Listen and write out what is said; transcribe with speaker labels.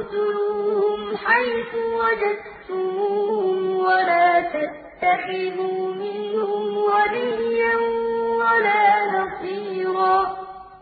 Speaker 1: وَاقْتُلُوهُمْ حَيْثُ وَجَدتُّمُوهُمْ وَلَا تَتَّخِذُوا مِنْهُمْ وَلِيًّا